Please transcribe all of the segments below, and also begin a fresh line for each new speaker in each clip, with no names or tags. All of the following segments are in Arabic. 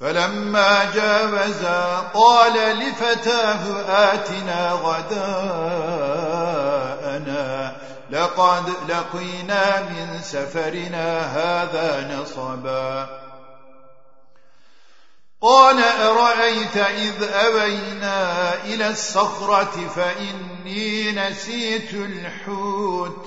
فلما جاوزا قال لفتاه آتنا غداءنا لقد لقينا من سفرنا هذا نصبا. قال أرأيت إذ أبينا إلى الصخرة فإني نسيت الحوت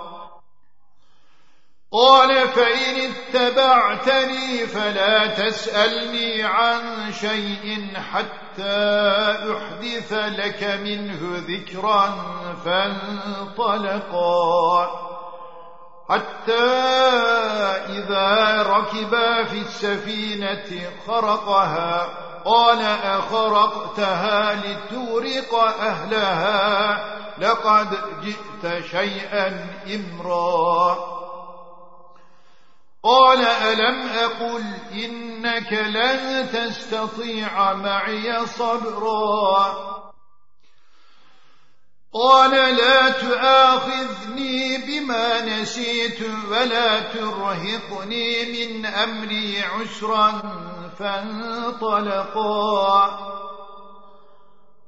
قال فإن اتبعتني فلا تسألني عن شيء حتى أحدث لك منه ذكرا فانطلقا. حتى إذا ركبا في السفينة خرقها قال أخرقتها لتورق أهلها لقد جئت شيئا إمرا. ألم أقل إنك لن تستطيع معي صبرا قال لا تآخذني بما نسيت ولا ترهقني من أمري عسرا فانطلقا